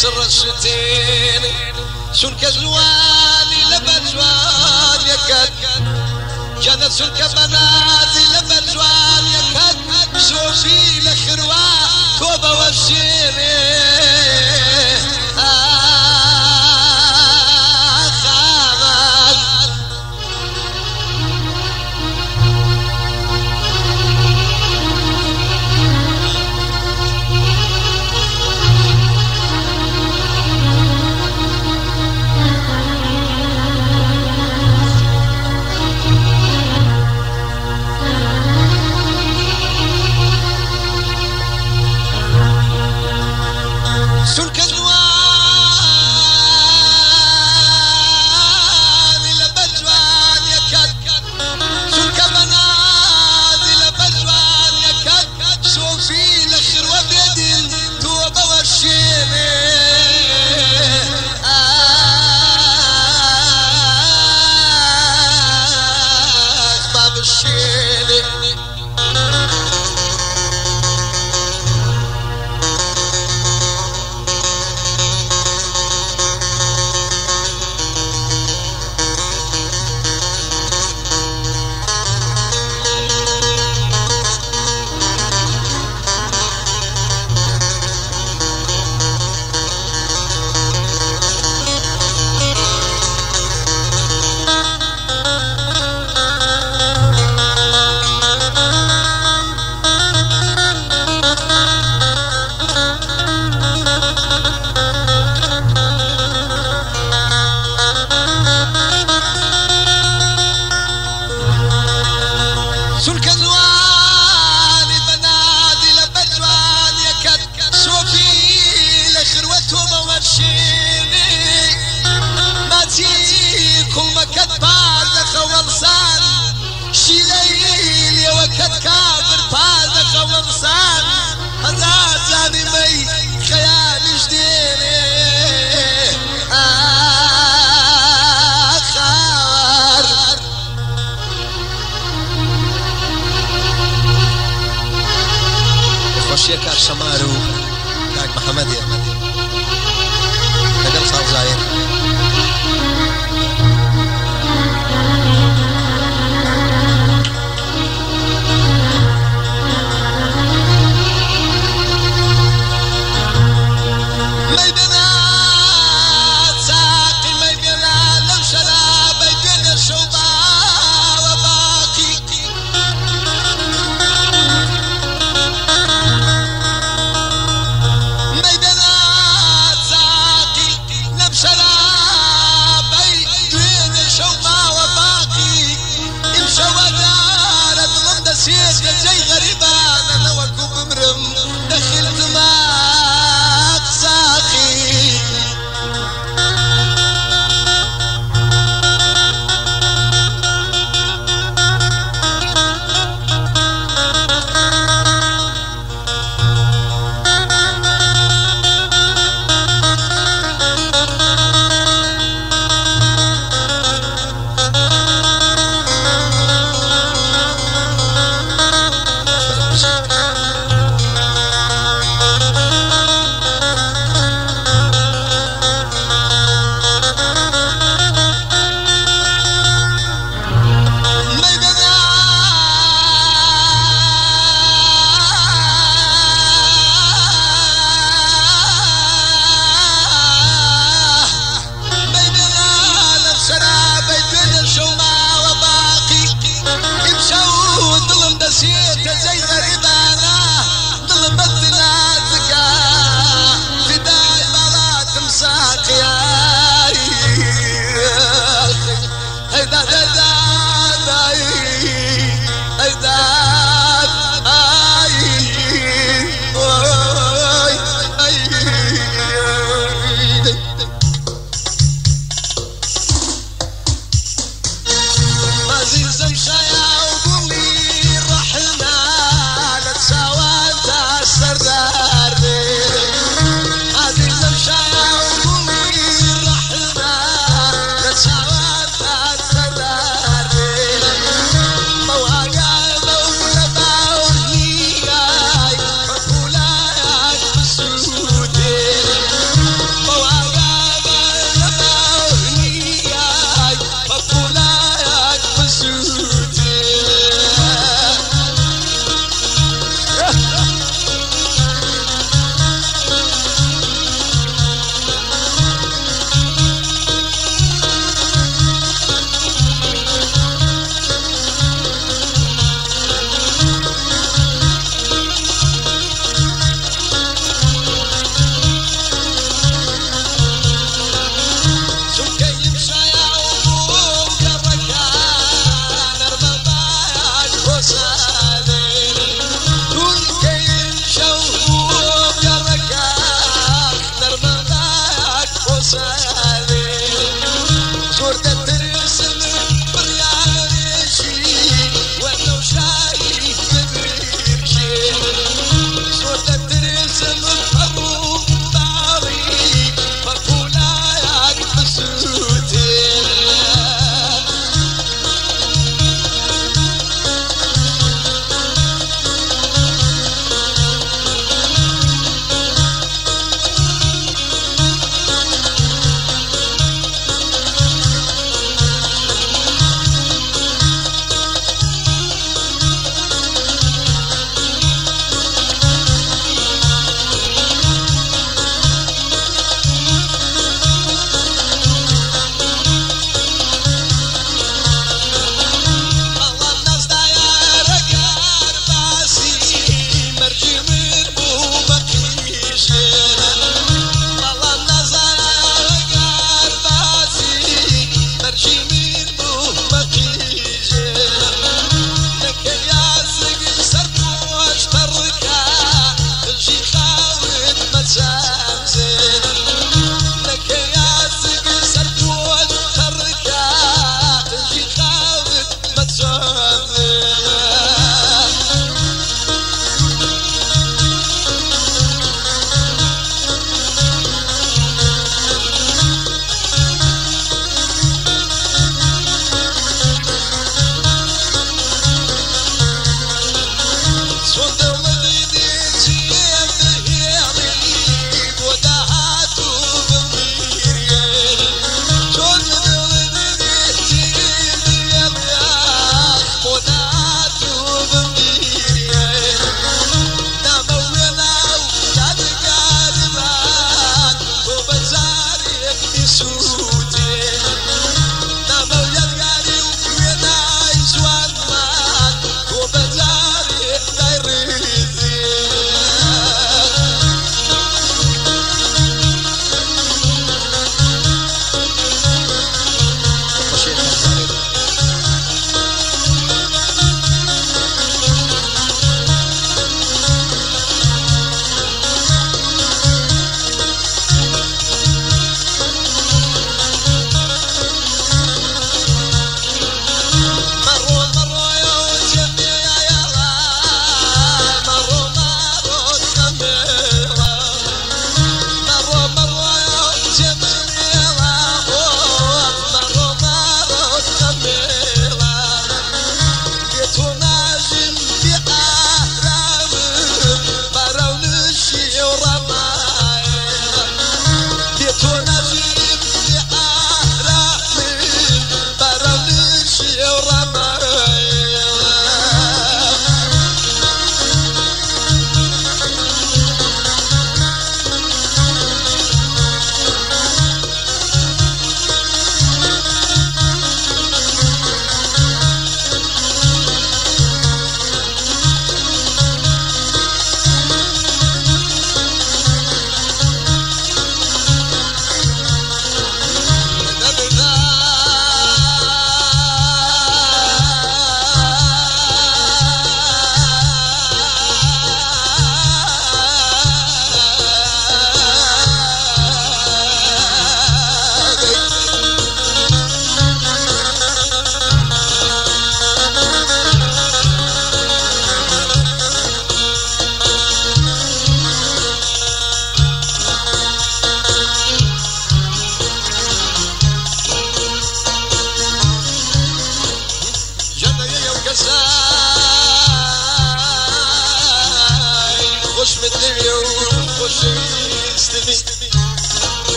سر الشتين سلك زواني لبن زوان يكد جنت سلك بنادي لبن زوان يكد سوفي لخروا توبة والشينين سلام